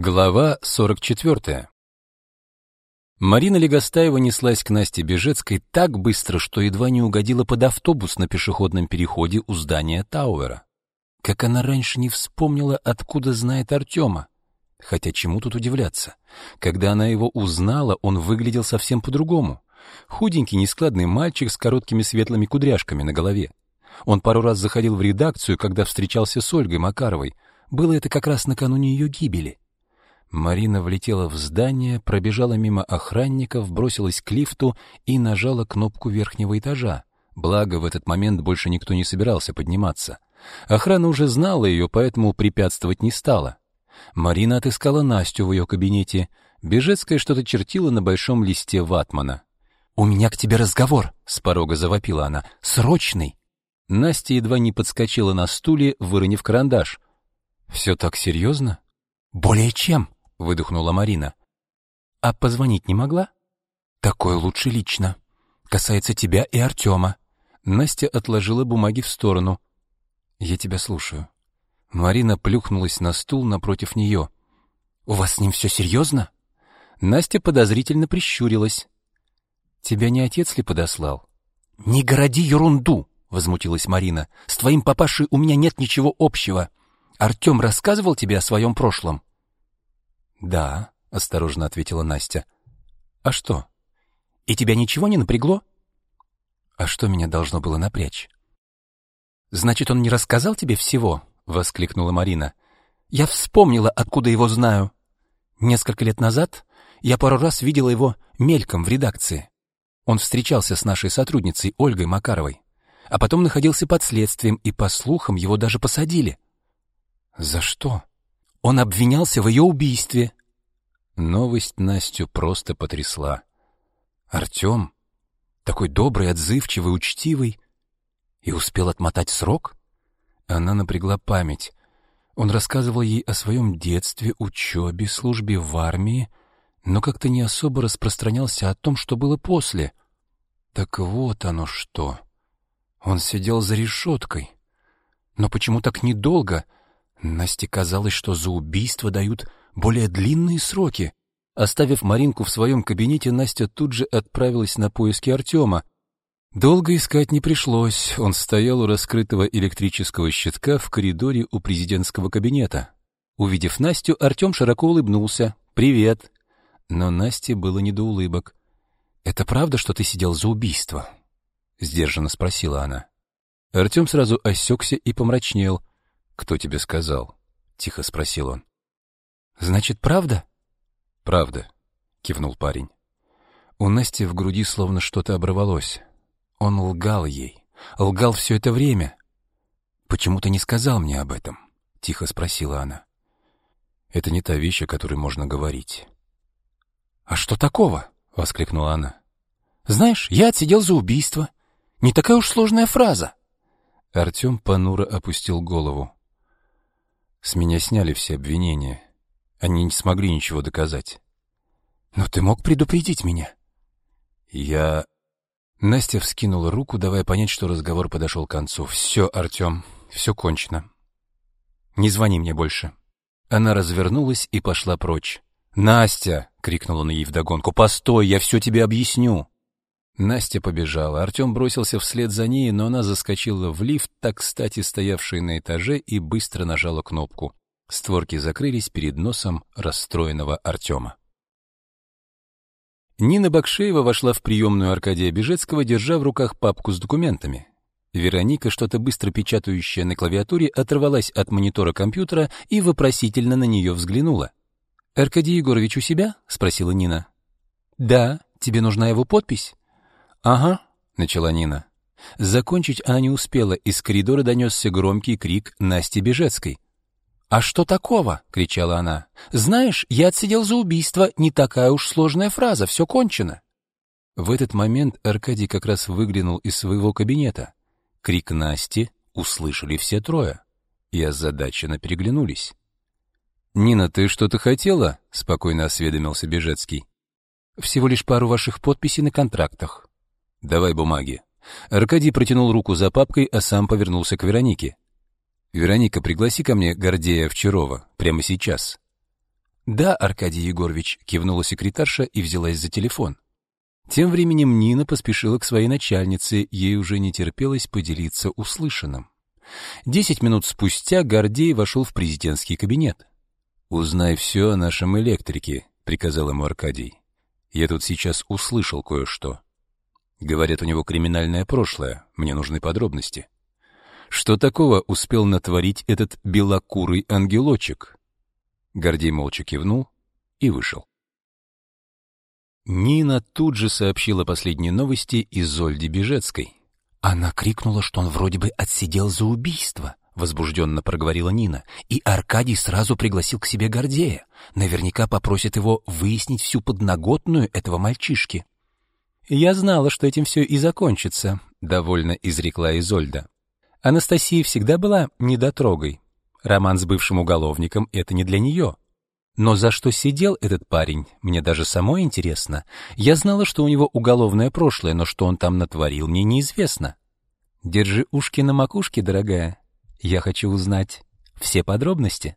Глава 44. Марина Легостаева неслась к Насте Бежецкой так быстро, что едва не угодила под автобус на пешеходном переходе у здания Тауэра. Как она раньше не вспомнила, откуда знает Артема. Хотя чему тут удивляться? Когда она его узнала, он выглядел совсем по-другому. Худенький, нескладный мальчик с короткими светлыми кудряшками на голове. Он пару раз заходил в редакцию, когда встречался с Ольгой Макаровой. Было это как раз накануне ее гибели. Марина влетела в здание, пробежала мимо охранников, бросилась к лифту и нажала кнопку верхнего этажа. Благо, в этот момент больше никто не собирался подниматься. Охрана уже знала ее, поэтому препятствовать не стала. Марина отыскала Настю в ее кабинете. Бежецкая что-то чертила на большом листе ватмана. «У меня к тебе разговор», — с порога завопила она. «Срочный!» Настя едва не подскочила на стуле, выронив карандаш. «Все так серьезно?» «Более чем», — выдохнула Марина. «А позвонить не могла?» «Такое лучше лично. Касается тебя и Артема». Настя отложила бумаги в сторону. «Я тебя слушаю». Марина плюхнулась на стул напротив нее. «У вас с ним все серьезно?» Настя подозрительно прищурилась. «Тебя не отец ли подослал?» «Не городи ерунду!» — возмутилась Марина. «С твоим папашей у меня нет ничего общего. Артем рассказывал тебе о своем прошлом?» «Да», — осторожно ответила Настя. «А что? И тебя ничего не напрягло?» «А что меня должно было напрячь?» «Значит, он не рассказал тебе всего?» — воскликнула Марина. «Я вспомнила, откуда его знаю. Несколько лет назад я пару раз видела его мельком в редакции. Он встречался с нашей сотрудницей Ольгой Макаровой, а потом находился под следствием, и, по слухам, его даже посадили». «За что?» Он обвинялся в ее убийстве. Новость Настю просто потрясла. Артем, такой добрый, отзывчивый, учтивый, и успел отмотать срок? Она напрягла память. Он рассказывал ей о своем детстве, учебе, службе в армии, но как-то не особо распространялся о том, что было после. Так вот оно что. Он сидел за решеткой. Но почему так недолго — Насте казалось, что за убийство дают более длинные сроки. Оставив Маринку в своем кабинете, Настя тут же отправилась на поиски Артема. Долго искать не пришлось, он стоял у раскрытого электрического щитка в коридоре у президентского кабинета. Увидев Настю, Артем широко улыбнулся. «Привет!» Но Насте было не до улыбок. «Это правда, что ты сидел за убийство?» — сдержанно спросила она. Артем сразу осекся и помрачнел. «Кто тебе сказал?» — тихо спросил он. «Значит, правда?» «Правда», — кивнул парень. У Насти в груди словно что-то оборвалось. Он лгал ей, лгал все это время. «Почему ты не сказал мне об этом?» — тихо спросила она. «Это не та вещь, о которой можно говорить». «А что такого?» — воскликнула она. «Знаешь, я отсидел за убийство. Не такая уж сложная фраза». Артем понуро опустил голову. С меня сняли все обвинения. Они не смогли ничего доказать. Но ты мог предупредить меня. Я... Настя вскинула руку, давая понять, что разговор подошел к концу. Все, Артем, все кончено. Не звони мне больше. Она развернулась и пошла прочь. «Настя!» — крикнула он ей вдогонку. «Постой, я все тебе объясню!» Настя побежала. Артем бросился вслед за ней, но она заскочила в лифт, так кстати стоявший на этаже, и быстро нажала кнопку. Створки закрылись перед носом расстроенного Артема. Нина Бакшеева вошла в приемную Аркадия Бежецкого, держа в руках папку с документами. Вероника, что-то быстро печатающая на клавиатуре, оторвалась от монитора компьютера и вопросительно на нее взглянула. «Аркадий Егорович у себя?» — спросила Нина. «Да. Тебе нужна его подпись?» «Ага», — начала Нина. Закончить она не успела, из коридора донесся громкий крик Насти Бежецкой. «А что такого?» — кричала она. «Знаешь, я отсидел за убийство, не такая уж сложная фраза, все кончено». В этот момент Аркадий как раз выглянул из своего кабинета. Крик Насти услышали все трое и озадаченно переглянулись. «Нина, ты что-то хотела?» — спокойно осведомился Бежецкий. «Всего лишь пару ваших подписей на контрактах. «Давай бумаги». Аркадий протянул руку за папкой, а сам повернулся к Веронике. «Вероника, пригласи ко мне Гордея Овчарова, прямо сейчас». «Да, Аркадий Егорович», — кивнула секретарша и взялась за телефон. Тем временем Нина поспешила к своей начальнице, ей уже не терпелось поделиться услышанным. Десять минут спустя Гордей вошел в президентский кабинет. «Узнай все о нашем электрике», — приказал ему Аркадий. «Я тут сейчас услышал кое-что. Говорят, у него криминальное прошлое, мне нужны подробности». Что такого успел натворить этот белокурый ангелочек? Гордей молча кивнул и вышел. Нина тут же сообщила последние новости Изольде Бежецкой. Она крикнула, что он вроде бы отсидел за убийство, возбужденно проговорила Нина, и Аркадий сразу пригласил к себе Гордея. Наверняка попросит его выяснить всю подноготную этого мальчишки. Я знала, что этим все и закончится, довольно изрекла Изольда. Анастасия всегда была недотрогой. Роман с бывшим уголовником — это не для нее. Но за что сидел этот парень, мне даже самой интересно. Я знала, что у него уголовное прошлое, но что он там натворил, мне неизвестно. Держи ушки на макушке, дорогая. Я хочу узнать все подробности.